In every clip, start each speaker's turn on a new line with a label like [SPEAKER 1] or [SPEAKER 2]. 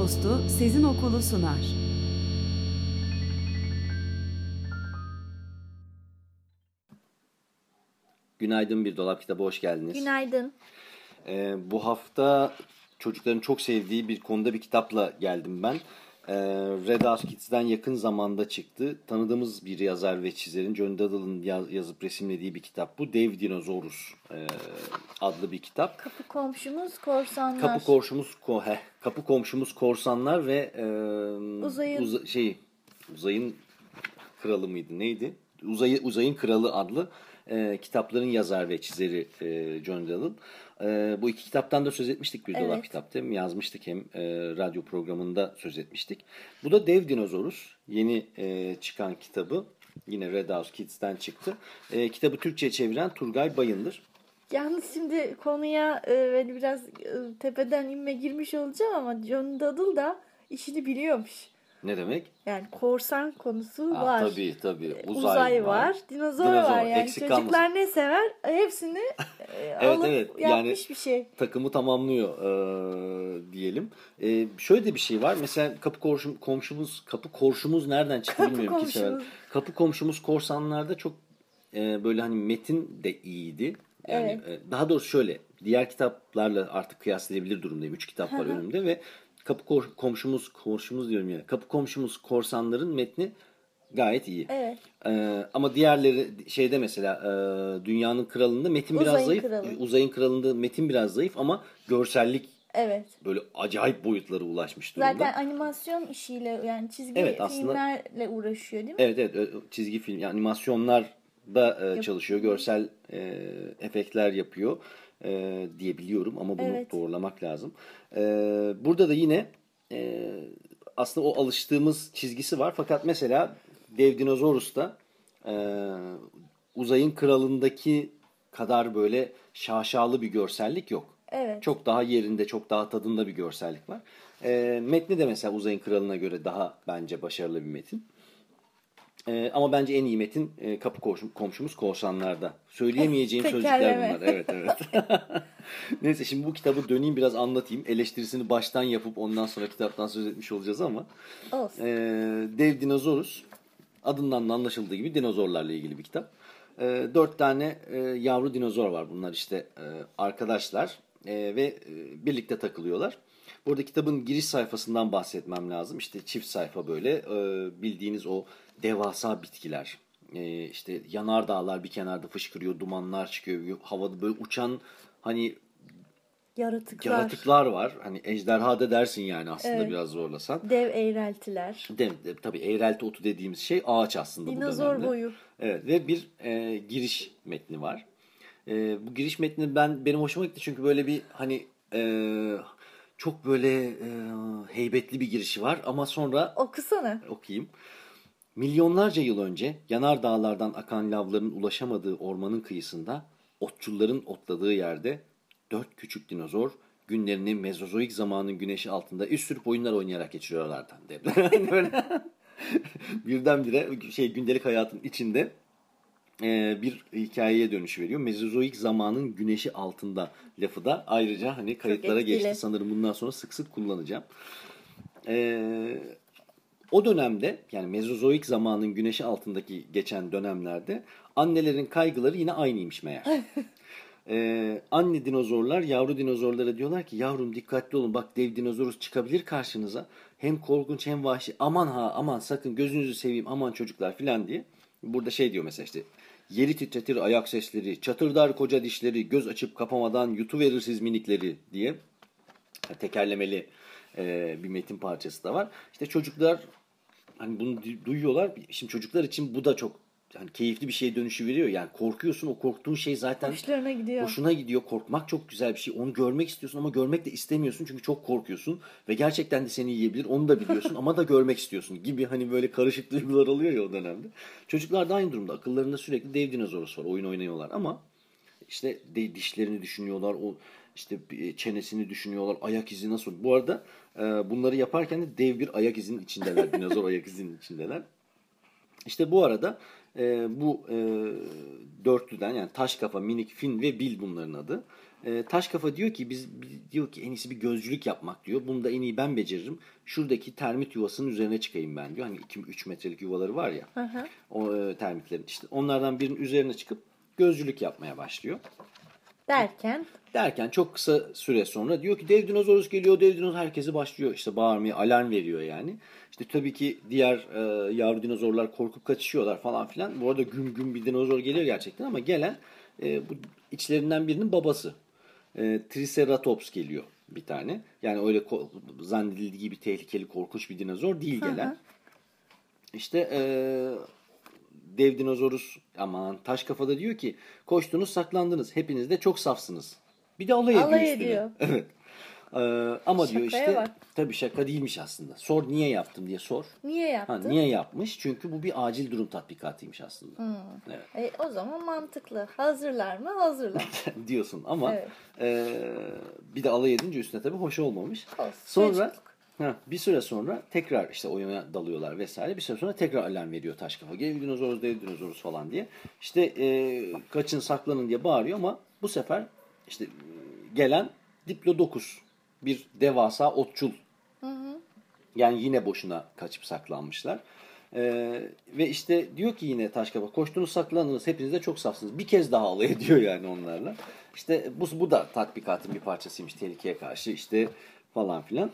[SPEAKER 1] Dostu Sezin Okulu sunar.
[SPEAKER 2] Günaydın Bir Dolap Kitabı hoş geldiniz.
[SPEAKER 3] Günaydın.
[SPEAKER 2] Ee, bu hafta çocukların çok sevdiği bir konuda bir kitapla geldim ben. Ee, Red House Kids'den yakın zamanda çıktı. Tanıdığımız bir yazar ve çizerin John Duddle'ın yaz, yazıp resimlediği bir kitap bu. Dev Dinosaurus e, adlı bir kitap.
[SPEAKER 3] Kapı komşumuz korsanlar.
[SPEAKER 2] Kapı komşumuz ko heh, kapı komşumuz korsanlar ve e,
[SPEAKER 3] Uzayın-
[SPEAKER 2] uza- şey uzayın kralı mıydı neydi? Uzayı uzayın kralı adlı e, kitapların yazar ve çizeri e, John Duddle. E, bu iki kitaptan da söz etmiştik bir dolap
[SPEAKER 3] Evet.
[SPEAKER 2] kitapta. Hem yazmıştık hem e, radyo programında söz etmiştik. Bu da Dev Dinosaurus. Yeni e, çıkan kitabı. Yine Red House Kids'ten çıktı. E, kitabı Türkçe'ye çeviren Turgay Bayındır.
[SPEAKER 3] Yalnız şimdi konuya e, böyle biraz e, tepeden inme girmiş olacağım ama John Duddle da işini biliyormuş.
[SPEAKER 2] Ne demek?
[SPEAKER 3] Yani korsan konusu
[SPEAKER 2] Ha,
[SPEAKER 3] var.
[SPEAKER 2] Tabii tabii.
[SPEAKER 3] Uzay, var, dinozor,
[SPEAKER 2] Dinozor,
[SPEAKER 3] var yani
[SPEAKER 2] eksik
[SPEAKER 3] çocuklar
[SPEAKER 2] kalmasın.
[SPEAKER 3] ne sever hepsini e,
[SPEAKER 2] Evet,
[SPEAKER 3] alıp
[SPEAKER 2] evet.
[SPEAKER 3] yapmış
[SPEAKER 2] Yani-
[SPEAKER 3] bir şey.
[SPEAKER 2] takımı tamamlıyor e, diyelim. E, şöyle de bir şey var. Mesela kapı komşum, komşumuz kapı komşumuz nereden çıktı
[SPEAKER 3] Kapı
[SPEAKER 2] bilmiyorum ki sever.
[SPEAKER 3] komşumuz.
[SPEAKER 2] Kapı komşumuz korsanlarda çok e, böyle hani metin de iyiydi. Yani e, daha doğrusu şöyle diğer kitaplarla artık kıyaslayabilir durumdayım. Üç kitap var önümde ve kapı kor- komşumuz komşumuz diyorum ya. Kapı komşumuz korsanların metni gayet iyi.
[SPEAKER 3] Evet.
[SPEAKER 2] Ee, ama diğerleri şeyde mesela e, Dünyanın Kralı'nda metin biraz
[SPEAKER 3] Uzayın
[SPEAKER 2] zayıf.
[SPEAKER 3] Kralı.
[SPEAKER 2] Uzayın Kralı'nda metin biraz zayıf ama görsellik
[SPEAKER 3] Evet.
[SPEAKER 2] böyle acayip boyutlara ulaşmış durumda.
[SPEAKER 3] Zaten animasyon işiyle yani çizgi
[SPEAKER 2] Evet, aslında-
[SPEAKER 3] filmlerle uğraşıyor değil mi?
[SPEAKER 2] Evet evet çizgi film yani animasyonlarda e, çalışıyor. Görsel e, efektler yapıyor e, diyebiliyorum ama bunu
[SPEAKER 3] Evet.
[SPEAKER 2] doğrulamak lazım. E, burada da yine e, aslında o alıştığımız çizgisi var fakat mesela Dev Dinosaurus'ta e, Uzayın Kralı'ndaki kadar böyle şaşalı bir görsellik yok.
[SPEAKER 3] Evet.
[SPEAKER 2] Çok daha yerinde, çok daha tadında bir görsellik var. E, metni de mesela Uzayın Kralı'na göre daha bence başarılı bir metin. E, ama bence en iyi metin e, Kapı Komşum- Komşumuz Korsanlar'da. Söyleyemeyeceğim sözcükler bunlar. Evet, evet. Neyse şimdi bu kitabı döneyim biraz anlatayım. Eleştirisini baştan yapıp ondan sonra kitaptan söz etmiş olacağız ama.
[SPEAKER 3] Olsun.
[SPEAKER 2] E, Dev Dinosaurus adından da anlaşıldığı gibi dinozorlarla ilgili bir kitap. E, dört tane e, yavru dinozor var. Bunlar işte e, arkadaşlar e, ve e, birlikte takılıyorlar. Burada kitabın giriş sayfasından bahsetmem lazım. İşte çift sayfa böyle e, bildiğiniz o devasa bitkiler. E, işte yanardağlar bir kenarda fışkırıyor, dumanlar çıkıyor. Havada böyle uçan hani
[SPEAKER 3] Yaratıklar.
[SPEAKER 2] yaratıklar var. Hani ejderha da dersin yani aslında
[SPEAKER 3] Evet.
[SPEAKER 2] biraz zorlasan.
[SPEAKER 3] Dev eğreltiler.
[SPEAKER 2] De, de, tabii eğrelti otu dediğimiz şey ağaç aslında bu
[SPEAKER 3] Dinozor
[SPEAKER 2] dönemde.
[SPEAKER 3] boyu.
[SPEAKER 2] Evet ve bir e, giriş metni var. E, bu giriş metni ben benim hoşuma gitti çünkü böyle bir hani e, çok böyle e, heybetli bir girişi var ama sonra
[SPEAKER 3] Okusana.
[SPEAKER 2] okuyayım. Milyonlarca yıl önce yanar dağlardan akan lavların ulaşamadığı ormanın kıyısında otçulların otladığı yerde dört küçük dinozor günlerini Mezozoik zamanın güneşi altında üst sürüp oyunlar oynayarak geçiriyorlardı. Böyle birdenbire şey gündelik hayatın içinde e, bir hikayeye dönüş veriyor. Mezozoik zamanın güneşi altında lafı da ayrıca hani kayıtlara geçti. Sanırım bundan sonra sık sık kullanacağım. E, o dönemde yani Mezozoik zamanın güneşi altındaki geçen dönemlerde annelerin kaygıları yine aynıymış meğer. Ee, anne dinozorlar yavru dinozorlara diyorlar ki yavrum dikkatli olun bak dev dinozorus çıkabilir karşınıza. Hem korkunç hem vahşi aman ha aman sakın gözünüzü seveyim aman çocuklar filan diye. Burada şey diyor mesela işte yeri titretir ayak sesleri çatırdar koca dişleri göz açıp kapamadan yutuverir siz minikleri diye tekerlemeli e, bir metin parçası da var. İşte çocuklar hani bunu du- duyuyorlar. Şimdi çocuklar için bu da çok hani keyifli bir şeye dönüşü veriyor. Yani korkuyorsun o korktuğun şey zaten
[SPEAKER 3] Hoşlarına gidiyor.
[SPEAKER 2] hoşuna gidiyor. Korkmak çok güzel bir şey. Onu görmek istiyorsun ama görmek de istemiyorsun çünkü çok korkuyorsun ve gerçekten de seni yiyebilir. Onu da biliyorsun ama da görmek istiyorsun gibi hani böyle karışık duygular oluyor ya o dönemde. Çocuklar da aynı durumda. Akıllarında sürekli dev dinozorus var. Oyun oynuyorlar ama işte dişlerini düşünüyorlar. O işte e, çenesini düşünüyorlar. Ayak izi nasıl? Bu arada e, bunları yaparken de dev bir ayak izinin içindeler. Dinozor ayak izinin içindeler. İşte bu arada e, bu e, dörtlüden yani taş kafa, minik, fin ve bil bunların adı. E, taş kafa diyor ki biz diyor ki en iyisi bir gözcülük yapmak diyor. Bunu da en iyi ben beceririm. Şuradaki termit yuvasının üzerine çıkayım ben diyor. Hani 2-3 metrelik yuvaları var ya.
[SPEAKER 3] Hı hı.
[SPEAKER 2] O e, termitlerin işte onlardan birinin üzerine çıkıp gözcülük yapmaya başlıyor.
[SPEAKER 3] Derken
[SPEAKER 2] Derken çok kısa süre sonra diyor ki dev dinozorus geliyor, dev dinozor herkesi başlıyor işte bağırmaya, alarm veriyor yani. İşte tabii ki diğer e, yavru dinozorlar korkup kaçışıyorlar falan filan. Bu arada güm güm bir dinozor geliyor gerçekten ama gelen e, bu içlerinden birinin babası. E, Triceratops geliyor bir tane. Yani öyle zannedildiği gibi tehlikeli, korkunç bir dinozor değil gelen. İşte e, dev dinozorus aman taş kafada diyor ki koştunuz saklandınız hepiniz de çok safsınız. Bir de alay ediyor
[SPEAKER 3] Alay
[SPEAKER 2] üstüne.
[SPEAKER 3] ediyor.
[SPEAKER 2] Evet. Ee, ama diyor
[SPEAKER 3] Şakaya
[SPEAKER 2] işte
[SPEAKER 3] bak.
[SPEAKER 2] tabii şaka değilmiş aslında. Sor niye yaptım diye sor.
[SPEAKER 3] niye
[SPEAKER 2] Ha,
[SPEAKER 3] yaptın?
[SPEAKER 2] niye yapmış? Çünkü bu bir acil durum tatbikatıymış aslında.
[SPEAKER 3] Hmm.
[SPEAKER 2] Evet.
[SPEAKER 3] E, o zaman mantıklı. Hazırlar mı? Hazırlar.
[SPEAKER 2] diyorsun ama
[SPEAKER 3] Evet.
[SPEAKER 2] e, bir de alay edince üstüne tabii hoş olmamış.
[SPEAKER 3] Olsun.
[SPEAKER 2] Sonra
[SPEAKER 3] Çocuk.
[SPEAKER 2] Ha, bir süre sonra tekrar işte oyuna dalıyorlar vesaire. Bir süre sonra tekrar alarm veriyor taş kafa. Gel dinozoruz, dev dinozoruz falan diye. İşte e, kaçın saklanın diye bağırıyor ama bu sefer işte e, gelen Diplodocus bir devasa otçul. Yani yine boşuna kaçıp saklanmışlar. Ee, ve işte diyor ki yine Taşkafa koştunuz saklandınız hepiniz de çok safsınız. Bir kez daha alay ediyor yani onlarla. İşte bu, bu da tatbikatın bir parçasıymış tehlikeye karşı işte falan filan.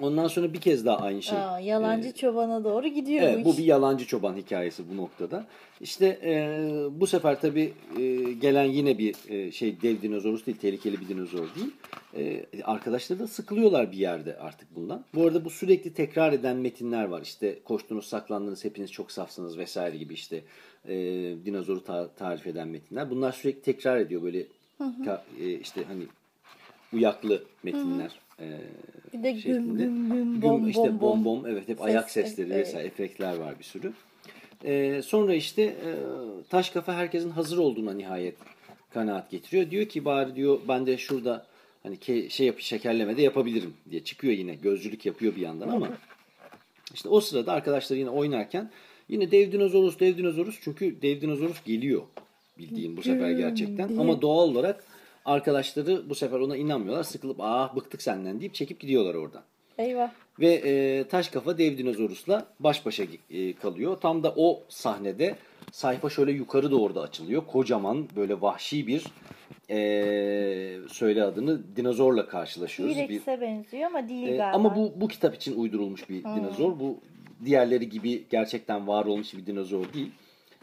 [SPEAKER 2] Ondan sonra bir kez daha aynı şey.
[SPEAKER 3] Aa, yalancı çobana doğru gidiyor
[SPEAKER 2] Evet
[SPEAKER 3] bu
[SPEAKER 2] bir yalancı çoban hikayesi bu noktada. İşte e, bu sefer tabii e, gelen yine bir e, şey dev dinozorus değil, tehlikeli bir dinozor değil. E, arkadaşları da sıkılıyorlar bir yerde artık bundan. Bu arada bu sürekli tekrar eden metinler var. İşte koştunuz, saklandınız, hepiniz çok safsınız vesaire gibi işte e, dinozoru ta- tarif eden metinler. Bunlar sürekli tekrar ediyor böyle ka- e, işte hani uyaklı metinler. E,
[SPEAKER 3] Bir de güm güm güm
[SPEAKER 2] Güm,
[SPEAKER 3] bom
[SPEAKER 2] işte
[SPEAKER 3] bom bom.
[SPEAKER 2] bom evet hep
[SPEAKER 3] Ses,
[SPEAKER 2] ayak sesleri
[SPEAKER 3] evet.
[SPEAKER 2] vesaire efektler var bir sürü. Ee, sonra işte e, taş kafa herkesin hazır olduğuna nihayet kanaat getiriyor. Diyor ki bari diyor ben de şurada hani ke- şey yap şekerleme de yapabilirim diye çıkıyor yine gözcülük yapıyor bir yandan ama işte o sırada arkadaşlar yine oynarken yine dev dinozorus dev dinozorus çünkü dev dinozorus geliyor bildiğin bu sefer gerçekten ama doğal olarak arkadaşları bu sefer ona inanmıyorlar sıkılıp ah bıktık senden deyip çekip gidiyorlar oradan.
[SPEAKER 3] Eyvah.
[SPEAKER 2] Ve e, taş kafa dev dinozorusla baş başa e, kalıyor. Tam da o sahnede sayfa şöyle yukarı doğru da açılıyor. Kocaman böyle vahşi bir e, söyle adını dinozorla karşılaşıyoruz. Bir,
[SPEAKER 3] T-Rex'e benziyor ama değil
[SPEAKER 2] e,
[SPEAKER 3] galiba.
[SPEAKER 2] ama bu bu kitap için uydurulmuş bir dinozor. Bu diğerleri gibi gerçekten var olmuş bir dinozor değil.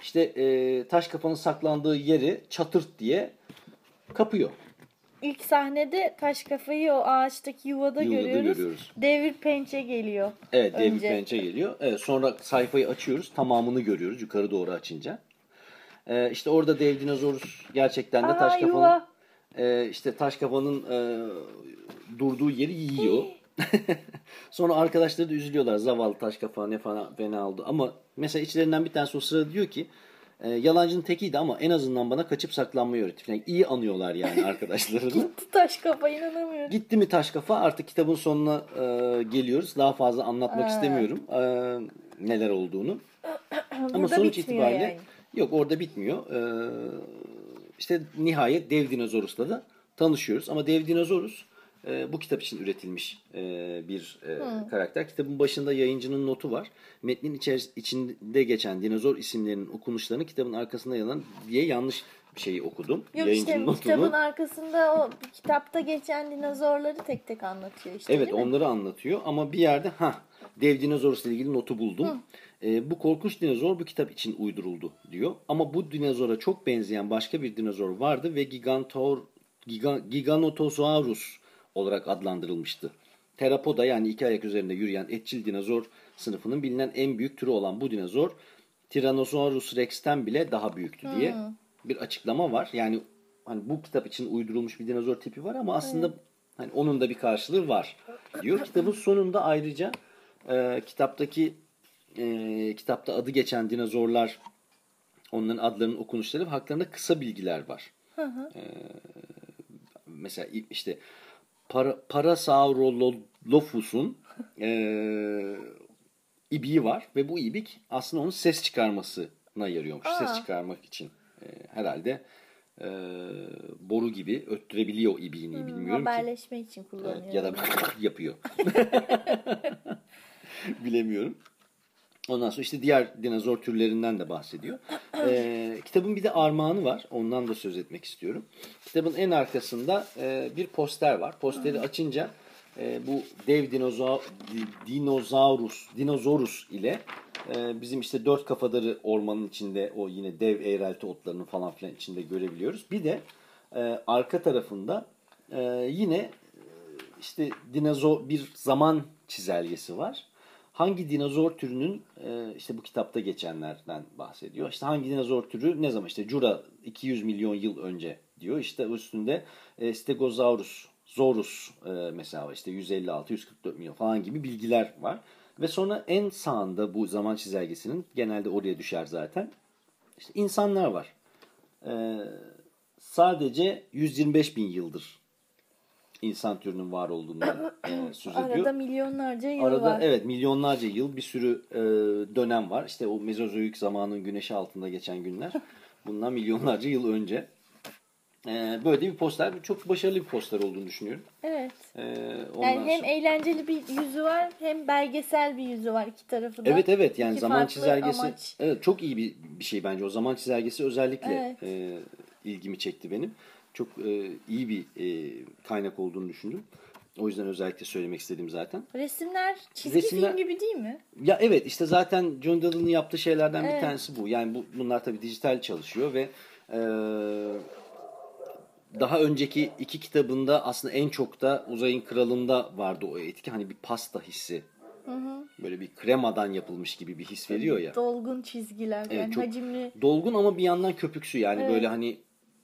[SPEAKER 2] İşte e, taş kafanın saklandığı yeri çatırt diye kapıyor.
[SPEAKER 3] İlk sahnede taş kafayı o ağaçtaki yuvada,
[SPEAKER 2] Yuvada
[SPEAKER 3] görüyoruz.
[SPEAKER 2] görüyoruz.
[SPEAKER 3] Devir pençe geliyor.
[SPEAKER 2] Evet
[SPEAKER 3] Önce.
[SPEAKER 2] Pençe geliyor. Evet, sonra sayfayı açıyoruz. Tamamını görüyoruz yukarı doğru açınca. Ee, işte orada dev dinozorus gerçekten de
[SPEAKER 3] Aa,
[SPEAKER 2] taş kafanın
[SPEAKER 3] yuva.
[SPEAKER 2] e, işte taş kafanın e, durduğu yeri yiyor. sonra arkadaşları da üzülüyorlar. Zavallı taş kafa ne falan fena oldu. Ama mesela içlerinden bir tanesi o sırada diyor ki e, yalancının tekiydi ama en azından bana kaçıp saklanmayı öğretti. Yani iyi anıyorlar yani arkadaşlarını.
[SPEAKER 3] Gitti taş kafa inanamıyorum.
[SPEAKER 2] Gitti mi taş kafa artık kitabın sonuna e, geliyoruz. Daha fazla anlatmak istemiyorum e, neler olduğunu. Ama sonuç itibariyle
[SPEAKER 3] yani.
[SPEAKER 2] yok orada bitmiyor. E, işte nihayet Dev Dinozorus'la da tanışıyoruz. Ama Dev Dinozorus e, bu kitap için üretilmiş e, bir e, karakter. Kitabın başında yayıncının notu var. Metnin içeris- içinde geçen dinozor isimlerinin okunuşlarını kitabın arkasında yazan diye yanlış bir şeyi okudum.
[SPEAKER 3] Yok
[SPEAKER 2] Yayıncının
[SPEAKER 3] işte
[SPEAKER 2] notunu.
[SPEAKER 3] kitabın arkasında o kitapta geçen dinozorları tek tek anlatıyor işte
[SPEAKER 2] Evet
[SPEAKER 3] mi?
[SPEAKER 2] onları anlatıyor ama bir yerde ha dev dinozorusla ilgili notu buldum. Ee, bu korkunç dinozor bu kitap için uyduruldu diyor. Ama bu dinozora çok benzeyen başka bir dinozor vardı ve Gigantor, Giga, Giganotosaurus olarak adlandırılmıştı. Terapoda yani iki ayak üzerinde yürüyen etçil dinozor sınıfının bilinen en büyük türü olan bu dinozor Tyrannosaurus Rex'ten bile daha büyüktü diye bir açıklama var. Yani hani bu kitap için uydurulmuş bir dinozor tipi var ama aslında hani onun da bir karşılığı var diyor. Kitabın sonunda ayrıca e, kitaptaki e, kitapta adı geçen dinozorlar onların adlarının okunuşları ve haklarında kısa bilgiler var. E, mesela işte para, Parasaurolophus'un e, ibiği var ve bu ibik aslında onun ses çıkarmasına yarıyormuş.
[SPEAKER 3] Aa.
[SPEAKER 2] Ses çıkarmak için e, herhalde e, boru gibi öttürebiliyor ibiğini bilmiyorum ki.
[SPEAKER 3] Haberleşme için kullanıyor.
[SPEAKER 2] Evet, ya da yapıyor. Bilemiyorum. Ondan sonra işte diğer dinozor türlerinden de bahsediyor. Ee, kitabın bir de armağanı var. Ondan da söz etmek istiyorum. Kitabın en arkasında e, bir poster var. Posteri açınca e, bu dev dinoza, di- dinozaurus, dinozorus ile e, bizim işte dört kafadarı ormanın içinde o yine dev eğrelti otlarının falan filan içinde görebiliyoruz. Bir de e, arka tarafında e, yine işte dinozor bir zaman çizelgesi var. Hangi dinozor türünün e, işte bu kitapta geçenlerden bahsediyor. İşte hangi dinozor türü ne zaman işte Jura 200 milyon yıl önce diyor. İşte üstünde e, Stegosaurus, Zorus e, mesela işte 156 144 milyon falan gibi bilgiler var. Ve sonra en sağında bu zaman çizelgesinin genelde oraya düşer zaten. İşte insanlar var. Sadece 125 bin yıldır insan türünün var olduğundan e, söz ediyor.
[SPEAKER 3] Arada milyonlarca yıl
[SPEAKER 2] Arada
[SPEAKER 3] var.
[SPEAKER 2] evet milyonlarca yıl bir sürü e, dönem var. İşte o Mezozoik zamanın güneşi altında geçen günler. Bundan milyonlarca yıl önce. E, böyle bir poster. Çok başarılı bir poster olduğunu düşünüyorum.
[SPEAKER 3] Evet.
[SPEAKER 2] E, ondan
[SPEAKER 3] Yani hem
[SPEAKER 2] sonra-
[SPEAKER 3] eğlenceli bir yüzü var hem belgesel bir yüzü var iki tarafı da.
[SPEAKER 2] Evet evet yani
[SPEAKER 3] İki
[SPEAKER 2] zaman çizelgesi
[SPEAKER 3] amaç.
[SPEAKER 2] evet çok iyi bir, bir şey bence. O zaman çizelgesi özellikle
[SPEAKER 3] Evet.
[SPEAKER 2] e, ilgimi çekti benim. Çok e, iyi bir e, kaynak olduğunu düşündüm. O yüzden özellikle söylemek istedim zaten.
[SPEAKER 3] Resimler çizgi
[SPEAKER 2] Resimler-
[SPEAKER 3] film gibi değil mi?
[SPEAKER 2] Ya evet işte zaten John Dillon'ın yaptığı şeylerden bir
[SPEAKER 3] Evet.
[SPEAKER 2] tanesi bu. Yani bu, bunlar tabii dijital çalışıyor ve e, daha önceki iki kitabında aslında en çok da Uzayın Kralı'nda vardı o etki. Hani bir pasta hissi. Böyle bir kremadan yapılmış gibi bir his veriyor ya.
[SPEAKER 3] Dolgun çizgiler
[SPEAKER 2] Evet,
[SPEAKER 3] yani
[SPEAKER 2] çok
[SPEAKER 3] hacimli.
[SPEAKER 2] Dolgun ama bir yandan köpüksü yani
[SPEAKER 3] Evet.
[SPEAKER 2] böyle hani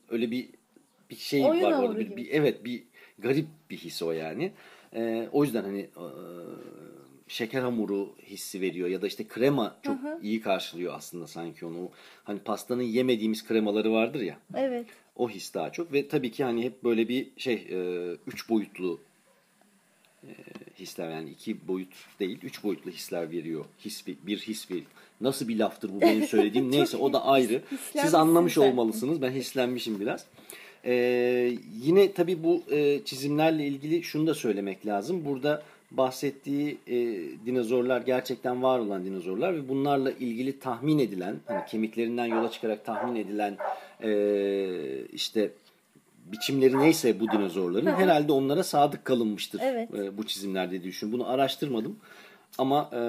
[SPEAKER 2] öyle bir bir şey
[SPEAKER 3] Oyun
[SPEAKER 2] var orada. Bir, bir- evet bir garip bir his o yani. Ee, o yüzden hani e, şeker hamuru hissi veriyor ya da işte krema çok iyi karşılıyor aslında sanki onu. Hani pastanın yemediğimiz kremaları vardır ya.
[SPEAKER 3] Evet.
[SPEAKER 2] O his daha çok ve tabii ki hani hep böyle bir şey e, üç boyutlu e, hisler yani iki boyut değil üç boyutlu hisler veriyor. His bir, his bir nasıl bir laftır bu benim söylediğim neyse o da ayrı. Siz anlamış olmalısınız ben hislenmişim biraz. E, yine tabii bu e, çizimlerle ilgili şunu da söylemek lazım. Burada bahsettiği e, dinozorlar gerçekten var olan dinozorlar ve bunlarla ilgili tahmin edilen hani kemiklerinden yola çıkarak tahmin edilen e, işte biçimleri neyse bu dinozorların herhalde onlara sadık kalınmıştır
[SPEAKER 3] Evet.
[SPEAKER 2] e, bu çizimlerde diye düşünüyorum. Bunu araştırmadım ama e,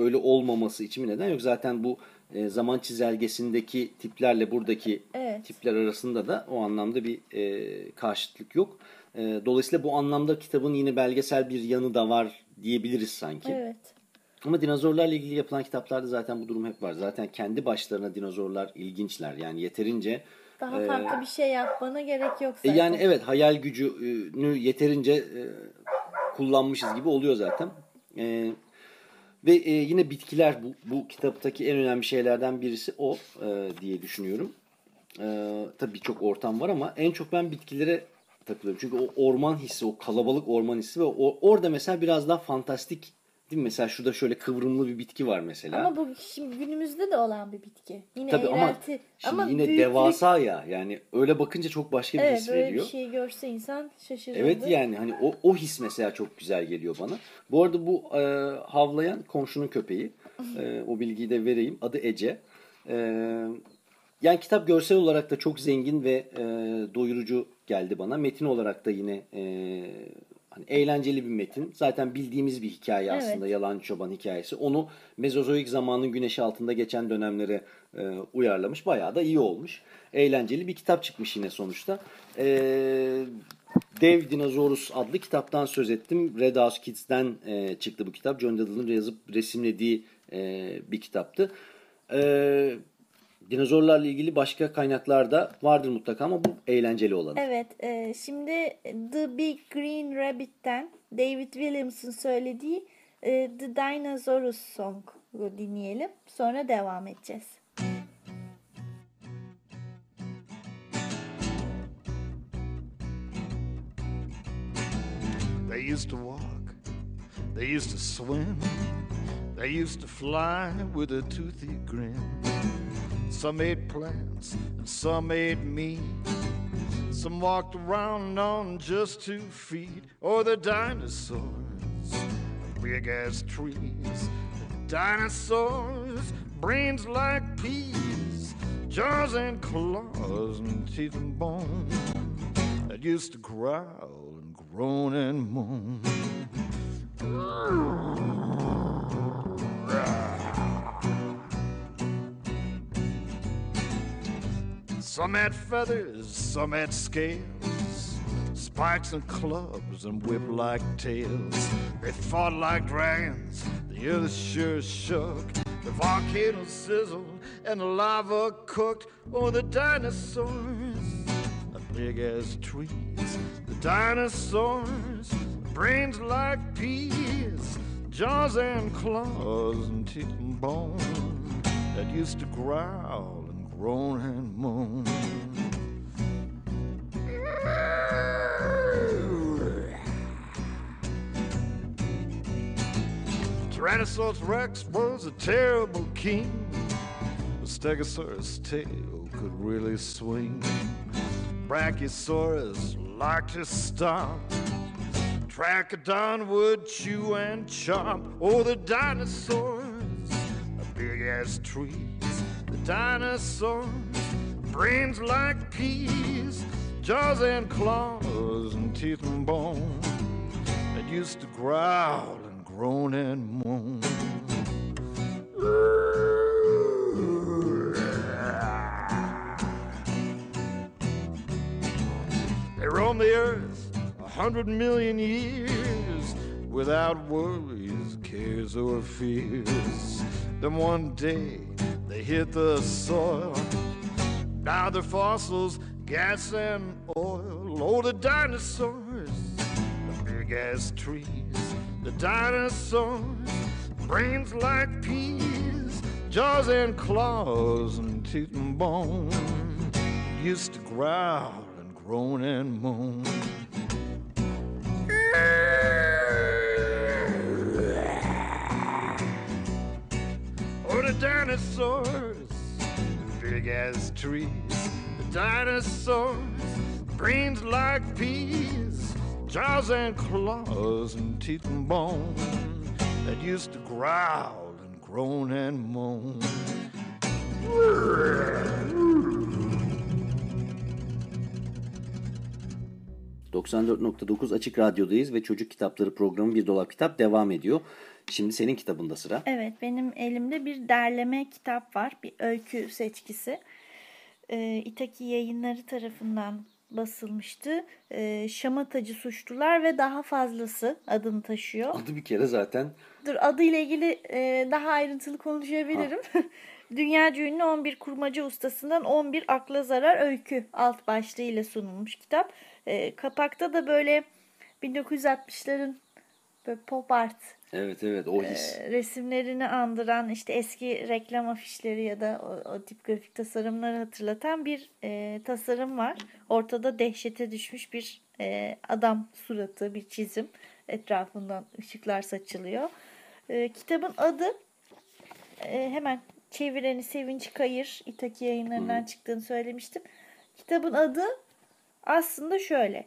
[SPEAKER 2] öyle olmaması için bir neden yok. Zaten bu e, zaman çizelgesindeki tiplerle buradaki
[SPEAKER 3] Evet.
[SPEAKER 2] tipler arasında da o anlamda bir e, karşıtlık yok. E, dolayısıyla bu anlamda kitabın yine belgesel bir yanı da var diyebiliriz sanki.
[SPEAKER 3] Evet.
[SPEAKER 2] Ama dinozorlarla ilgili yapılan kitaplarda zaten bu durum hep var. Zaten kendi başlarına dinozorlar ilginçler. Yani yeterince
[SPEAKER 3] Daha
[SPEAKER 2] e,
[SPEAKER 3] farklı bir şey yapmana gerek yok
[SPEAKER 2] e
[SPEAKER 3] zaten.
[SPEAKER 2] Yani evet hayal gücünü yeterince e, kullanmışız gibi oluyor zaten. E, ve e, yine bitkiler bu, bu kitaptaki en önemli şeylerden birisi o e, diye düşünüyorum. E, tabii birçok ortam var ama en çok ben bitkilere takılıyorum. Çünkü o orman hissi, o kalabalık orman hissi ve o, orada mesela biraz daha fantastik değil mi? Mesela şurada şöyle kıvrımlı bir bitki var mesela.
[SPEAKER 3] Ama bu şimdi günümüzde de olan bir bitki. Yine
[SPEAKER 2] Tabii ama şimdi
[SPEAKER 3] ama
[SPEAKER 2] yine
[SPEAKER 3] büyüklük-
[SPEAKER 2] devasa ya. Yani öyle bakınca çok başka bir
[SPEAKER 3] Evet
[SPEAKER 2] his
[SPEAKER 3] böyle
[SPEAKER 2] veriyor.
[SPEAKER 3] bir şey görse insan şaşırırdı.
[SPEAKER 2] Evet yani hani o, o his mesela çok güzel geliyor bana. Bu arada bu e, havlayan komşunun köpeği. E, o bilgiyi de vereyim. Adı Ece. E, yani kitap görsel olarak da çok zengin ve e, doyurucu geldi bana. Metin olarak da yine e, hani eğlenceli bir metin. Zaten bildiğimiz bir hikaye
[SPEAKER 3] Evet.
[SPEAKER 2] aslında. Yalan çoban hikayesi. Onu Mezozoik zamanın güneşi altında geçen dönemlere e, uyarlamış. Bayağı da iyi olmuş. Eğlenceli bir kitap çıkmış yine sonuçta. E, Dev Dinosaurus adlı kitaptan söz ettim. Red House Kids'ten e, çıktı bu kitap. John Dillon'ın yazıp resimlediği e, bir kitaptı. Ee, dinozorlarla ilgili başka kaynaklar da vardır mutlaka ama bu eğlenceli olan.
[SPEAKER 3] Evet, e, şimdi The Big Green Rabbit'ten David Williams'ın söylediği e, The Dinosaurus Song dinleyelim. Sonra devam edeceğiz.
[SPEAKER 4] They used to walk, they used to swim, they used to fly with a toothy grin. Some ate plants and some ate meat. Some walked around on just two feet. Or the dinosaurs, big as trees. Dinosaurs, brains like peas, jaws and claws and teeth and bone that used to growl and groan and moan. Some had feathers, some had scales, spikes and clubs and whip-like tails. They fought like dragons, the earth sure shook. The volcano sizzled and the lava cooked. Oh, the dinosaurs, the big as trees. The dinosaurs, brains like peas, jaws and claws and teeth and bone that used to growl groan and moan. Tyrannosaurus Rex was a terrible king. The Stegosaurus tail could really swing. Brachiosaurus liked to stomp. Trachodon would chew and chomp. Oh, the dinosaurs, a big ass trees. Dinosaurs, brains like peas, jaws and claws and teeth and bone that used to growl and groan and moan. They roamed the earth a hundred million years without worries, cares, or fears. Then one day they hit the soil. Now they're fossils, gas and oil. Oh, the dinosaurs, the big ass trees. The dinosaurs, brains like peas, jaws and claws and teeth and bone. Used to growl and groan and moan. Dinosaurs, big as trees. The dinosaurs, brains like peas, jaws and claws and teeth and bone that used to growl and groan and moan.
[SPEAKER 2] 94.9 Açık Radyo'dayız ve Çocuk Kitapları programı Bir Dolap Kitap devam ediyor. Şimdi senin kitabında sıra.
[SPEAKER 3] Evet benim elimde bir derleme kitap var. Bir öykü seçkisi. Ee, İtaki yayınları tarafından basılmıştı. Ee, Şamatacı Suçlular ve Daha Fazlası adını taşıyor.
[SPEAKER 2] Adı bir kere zaten
[SPEAKER 3] Dur adıyla ilgili e, daha ayrıntılı konuşabilirim. Dünya ünlü 11 kurmaca ustasından 11 akla zarar öykü alt başlığıyla sunulmuş kitap. E, kapakta da böyle 1960'ların böyle pop art
[SPEAKER 2] evet evet o his.
[SPEAKER 3] e, resimlerini andıran işte eski reklam afişleri ya da o, o tip grafik tasarımları hatırlatan bir e, tasarım var. Ortada dehşete düşmüş bir e, adam suratı, bir çizim. Etrafından ışıklar saçılıyor. E, kitabın adı e, hemen çevireni Sevinç Kayır İtaki yayınlarından çıktığını söylemiştim. Kitabın adı aslında şöyle.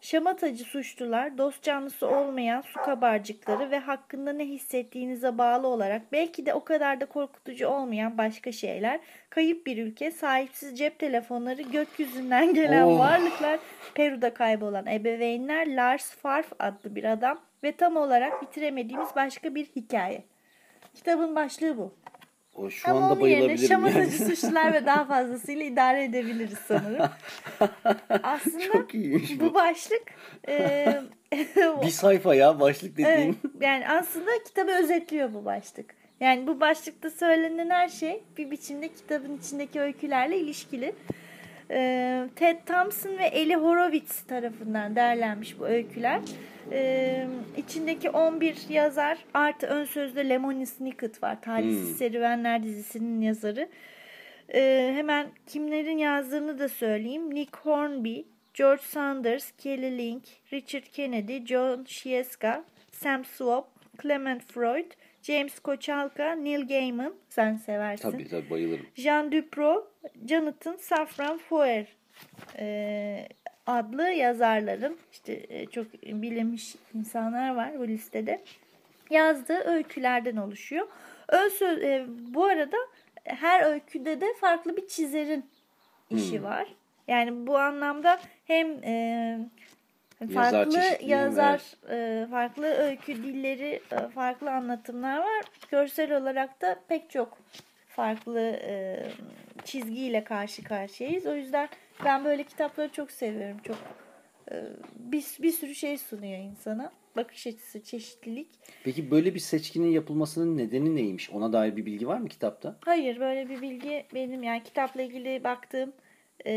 [SPEAKER 3] Şamatacı suçlular, dost canlısı olmayan su kabarcıkları ve hakkında ne hissettiğinize bağlı olarak belki de o kadar da korkutucu olmayan başka şeyler, kayıp bir ülke, sahipsiz cep telefonları, gökyüzünden gelen
[SPEAKER 2] Oh.
[SPEAKER 3] varlıklar, Peru'da kaybolan ebeveynler, Lars Farf adlı bir adam ve tam olarak bitiremediğimiz başka bir hikaye. Kitabın başlığı bu.
[SPEAKER 2] O şu
[SPEAKER 3] Ama
[SPEAKER 2] anda bayılabilirim.
[SPEAKER 3] şamatacı
[SPEAKER 2] yani.
[SPEAKER 3] suçlular ve daha fazlasıyla idare edebiliriz sanırım. Aslında
[SPEAKER 2] Çok
[SPEAKER 3] bu
[SPEAKER 2] bu.
[SPEAKER 3] başlık e,
[SPEAKER 2] Bir sayfa ya başlık dediğin.
[SPEAKER 3] evet, yani aslında kitabı özetliyor bu başlık. Yani bu başlıkta söylenen her şey bir biçimde kitabın içindeki öykülerle ilişkili. Ee, Ted Thompson ve Eli Horowitz tarafından derlenmiş bu öyküler. Ee, içindeki 11 yazar artı ön sözde Lemony Snicket var. Talihsiz
[SPEAKER 2] Hmm.
[SPEAKER 3] Serüvenler dizisinin yazarı. Ee, hemen kimlerin yazdığını da söyleyeyim. Nick Hornby, George Sanders, Kelly Link, Richard Kennedy, John Sieska, Sam Swap, Clement Freud, James Kochalka, Neil Gaiman, sen seversin.
[SPEAKER 2] Tabii tabii bayılırım.
[SPEAKER 3] Jean Dupro, Jonathan Safran Foer e, adlı yazarların işte e, çok bilinmiş insanlar var bu listede yazdığı öykülerden oluşuyor. Ön söz, e, bu arada her öyküde de farklı bir çizerin işi var. Yani bu anlamda hem e, farklı
[SPEAKER 2] çeşitliliği,
[SPEAKER 3] yazar, e, farklı öykü dilleri, e, farklı anlatımlar var. Görsel olarak da pek çok farklı e, çizgiyle karşı karşıyayız. O yüzden ben böyle kitapları çok seviyorum. Çok e, bir, bir sürü şey sunuyor insana. Bakış açısı, çeşitlilik.
[SPEAKER 2] Peki böyle bir seçkinin yapılmasının nedeni neymiş? Ona dair bir bilgi var mı kitapta?
[SPEAKER 3] Hayır böyle bir bilgi benim yani kitapla ilgili baktığım e,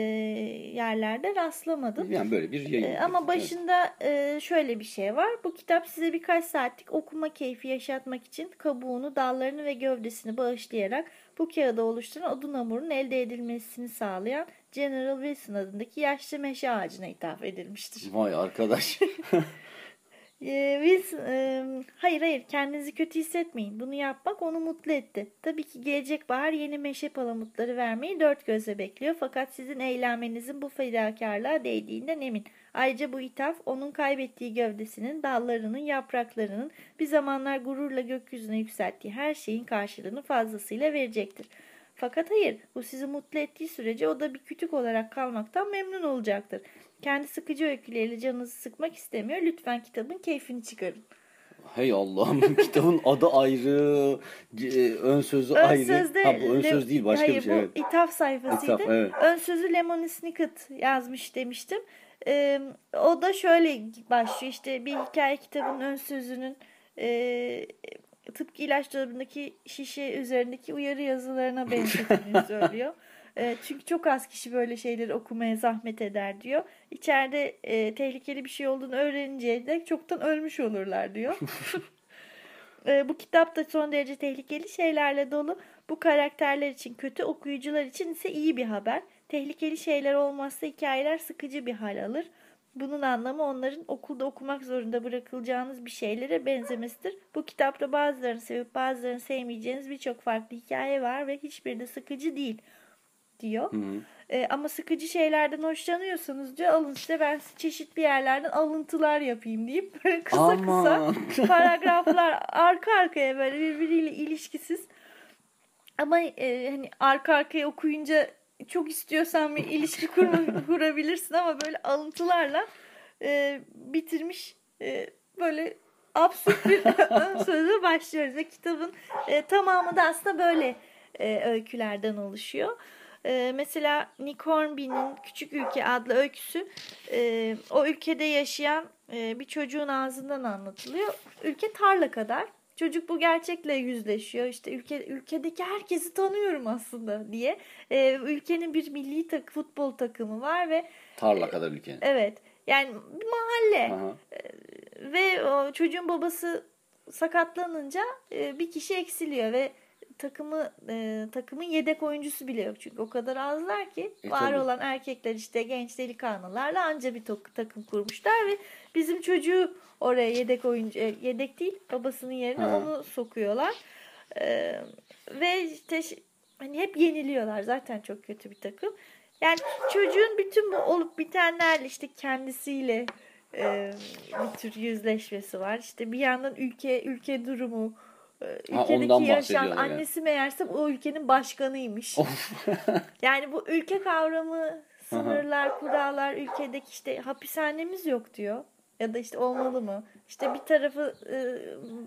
[SPEAKER 3] yerlerde rastlamadım.
[SPEAKER 2] Yani böyle bir yayın.
[SPEAKER 3] Ee, ama başında e, şöyle bir şey var. Bu kitap size birkaç saatlik okuma keyfi yaşatmak için kabuğunu, dallarını ve gövdesini bağışlayarak bu kağıda oluşturan odun hamurunun elde edilmesini sağlayan General Wilson adındaki yaşlı meşe ağacına ithaf edilmiştir.
[SPEAKER 2] Vay arkadaş.
[SPEAKER 3] Ee, Wilson, e, hayır hayır kendinizi kötü hissetmeyin. Bunu yapmak onu mutlu etti. Tabii ki gelecek bahar yeni meşe palamutları vermeyi dört gözle bekliyor. Fakat sizin eğlenmenizin bu fedakarlığa değdiğinden emin. Ayrıca bu ithaf onun kaybettiği gövdesinin, dallarının, yapraklarının bir zamanlar gururla gökyüzüne yükselttiği her şeyin karşılığını fazlasıyla verecektir. Fakat hayır, bu sizi mutlu ettiği sürece o da bir kütük olarak kalmaktan memnun olacaktır. Kendi sıkıcı öyküleriyle canınızı sıkmak istemiyor. Lütfen kitabın keyfini çıkarın.
[SPEAKER 2] Hey Allah'ım kitabın adı ayrı, e, ön sözü
[SPEAKER 3] Ön
[SPEAKER 2] ayrı.
[SPEAKER 3] sözde
[SPEAKER 2] ha bu ön söz değil başka
[SPEAKER 3] hayır,
[SPEAKER 2] bir şey.
[SPEAKER 3] bu
[SPEAKER 2] Evet.
[SPEAKER 3] ithaf sayfasıydı.
[SPEAKER 2] İthaf, evet.
[SPEAKER 3] Ön sözü Lemony Snicket yazmış demiştim. Ee, o da şöyle başlıyor. İşte bir hikaye kitabının ön sözünün e, tıpkı ilaç dolabındaki şişe üzerindeki uyarı yazılarına benzettiğini söylüyor. E, çünkü çok az kişi böyle şeyleri okumaya zahmet eder diyor. İçeride e, tehlikeli bir şey olduğunu öğreninceye dek çoktan ölmüş olurlar diyor. E, bu kitap da son derece tehlikeli şeylerle dolu. Bu karakterler için kötü, okuyucular için ise iyi bir haber. Tehlikeli şeyler olmazsa hikayeler sıkıcı bir hal alır. Bunun anlamı onların okulda okumak zorunda bırakılacağınız bir şeylere benzemesidir. Bu kitapta bazılarını sevip bazılarını sevmeyeceğiniz birçok farklı hikaye var ve hiçbiri de sıkıcı değil diyor. E, ama sıkıcı şeylerden hoşlanıyorsanız diyor alın işte ben çeşitli yerlerden alıntılar yapayım deyip böyle kısa
[SPEAKER 2] Aman.
[SPEAKER 3] kısa paragraflar arka arkaya böyle birbiriyle ilişkisiz. Ama e, hani arka arkaya okuyunca çok istiyorsan bir ilişki kurma, kurabilirsin ama böyle alıntılarla e, bitirmiş e, böyle absürt bir ön sözle başlıyoruz ve kitabın e, tamamı da aslında böyle e, öykülerden oluşuyor. E, mesela Nick Hornby'nin Küçük Ülke adlı öyküsü e, o ülkede yaşayan e, bir çocuğun ağzından anlatılıyor. Ülke tarla kadar. Çocuk bu gerçekle yüzleşiyor. İşte ülke ülkedeki herkesi tanıyorum aslında diye. E, ülkenin bir milli tak futbol takımı var ve
[SPEAKER 2] Tarla kadar ülkenin.
[SPEAKER 3] evet yani bir mahalle
[SPEAKER 2] Aha.
[SPEAKER 3] ve o çocuğun babası sakatlanınca e, bir kişi eksiliyor ve takımı e, takımın yedek oyuncusu bile yok çünkü o kadar azlar ki
[SPEAKER 2] E,
[SPEAKER 3] var
[SPEAKER 2] tabii.
[SPEAKER 3] olan erkekler işte genç delikanlılarla anca bir takım kurmuşlar ve bizim çocuğu oraya yedek oyuncu e, yedek değil babasının yerine
[SPEAKER 2] Ha.
[SPEAKER 3] onu sokuyorlar E, ve işte hani hep yeniliyorlar zaten çok kötü bir takım yani çocuğun bütün bu olup bitenlerle işte kendisiyle e, bir tür yüzleşmesi var. İşte bir yandan ülke ülke durumu, e,
[SPEAKER 2] Ha,
[SPEAKER 3] ülkedeki
[SPEAKER 2] ondan
[SPEAKER 3] yaşayan
[SPEAKER 2] bahsediyorlar yani.
[SPEAKER 3] annesi meğerse o ülkenin başkanıymış. yani bu ülke kavramı, sınırlar, kurallar, ülkedeki işte hapishanemiz yok diyor. Ya da işte olmalı mı? İşte bir tarafı e,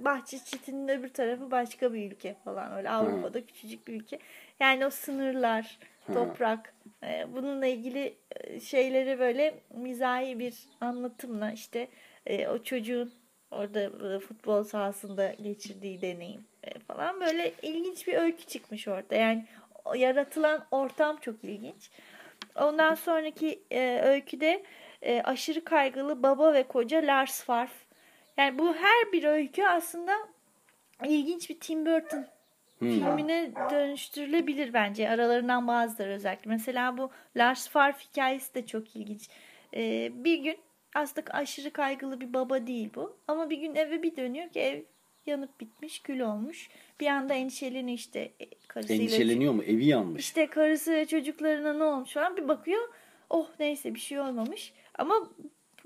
[SPEAKER 3] bahçe çitinin öbür tarafı başka bir ülke falan. Öyle Avrupa'da küçücük bir ülke. Yani o sınırlar, toprak e, bununla ilgili e, şeyleri böyle mizahi bir anlatımla işte e, o çocuğun Orada futbol sahasında geçirdiği deneyim e, falan böyle ilginç bir öykü çıkmış orada. Yani yaratılan ortam çok ilginç. Ondan sonraki e, öyküde e, aşırı kaygılı baba ve koca Lars Farf. Yani bu her bir öykü aslında ilginç bir Tim Burton filmine dönüştürülebilir bence. Aralarından bazıları özellikle. Mesela bu Lars Farf hikayesi de çok ilginç. Ee, bir gün aslında aşırı kaygılı bir baba değil bu. Ama bir gün eve bir dönüyor ki ev yanıp bitmiş, kül olmuş. Bir anda endişeleniyor işte e, karısıyla.
[SPEAKER 2] Endişeleniyor mu? Evi yanmış.
[SPEAKER 3] İşte karısı ve çocuklarına ne olmuş falan bir bakıyor. Oh neyse bir şey olmamış. Ama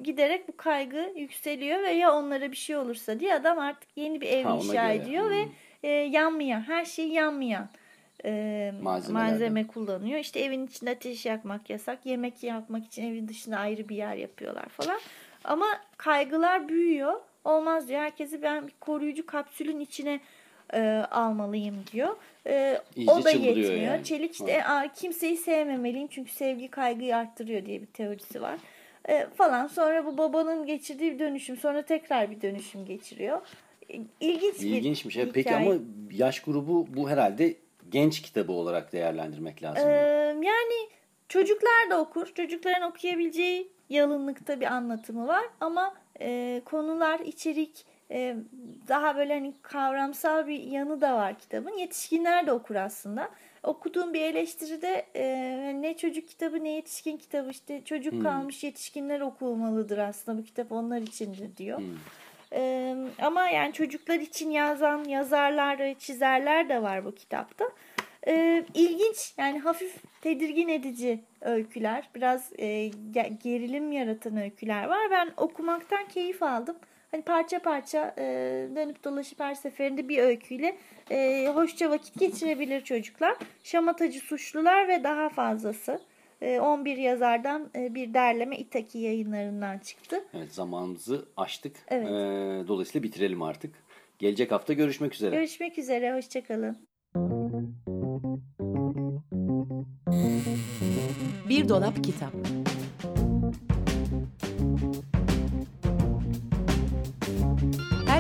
[SPEAKER 3] giderek bu kaygı yükseliyor ve ya onlara bir şey olursa diye adam artık yeni bir ev
[SPEAKER 2] Ha,
[SPEAKER 3] inşa
[SPEAKER 2] göre.
[SPEAKER 3] ediyor ve
[SPEAKER 2] Hmm.
[SPEAKER 3] e, yanmayan her şey yanmayan e, malzeme kullanıyor. İşte evin içinde ateş yakmak yasak. Yemek yapmak için evin dışında ayrı bir yer yapıyorlar falan. Ama kaygılar büyüyor. Olmaz diyor. Herkesi ben bir koruyucu kapsülün içine e, almalıyım diyor. E,
[SPEAKER 2] İyice
[SPEAKER 3] o da yetmiyor.
[SPEAKER 2] yani.
[SPEAKER 3] Çelik işte "Aa, kimseyi sevmemeliyim çünkü sevgi kaygıyı arttırıyor diye bir teorisi var. E, falan. Sonra bu babanın geçirdiği bir dönüşüm. Sonra tekrar bir dönüşüm geçiriyor. E, İlginç bir
[SPEAKER 2] İlginçmiş. E, Peki
[SPEAKER 3] hikaye.
[SPEAKER 2] ama yaş grubu bu herhalde genç kitabı olarak değerlendirmek lazım.
[SPEAKER 3] Ee, yani çocuklar da okur. Çocukların okuyabileceği yalınlıkta bir anlatımı var ama e, konular, içerik e, daha böyle hani kavramsal bir yanı da var kitabın. Yetişkinler de okur aslında. Okuduğum bir eleştiride e, ne çocuk kitabı ne yetişkin kitabı işte çocuk kalmış yetişkinler okunmalıdır aslında bu kitap onlar içindir diyor. Ee, ama yani çocuklar için yazan yazarlar ve çizerler de var bu kitapta. Ee, ilginç yani hafif tedirgin edici öyküler. Biraz e, ge- gerilim yaratan öyküler var. Ben okumaktan keyif aldım. Hani parça parça e, dönüp dolaşıp her seferinde bir öyküyle e, hoşça vakit geçirebilir çocuklar. Şamatacı suçlular ve daha fazlası. E, 11 yazardan e, bir derleme İtaki yayınlarından çıktı.
[SPEAKER 2] Evet zamanımızı aştık.
[SPEAKER 3] Evet.
[SPEAKER 2] Ee, dolayısıyla bitirelim artık. Gelecek hafta görüşmek üzere.
[SPEAKER 3] Görüşmek üzere, hoşçakalın.
[SPEAKER 1] Bir dolap kitap.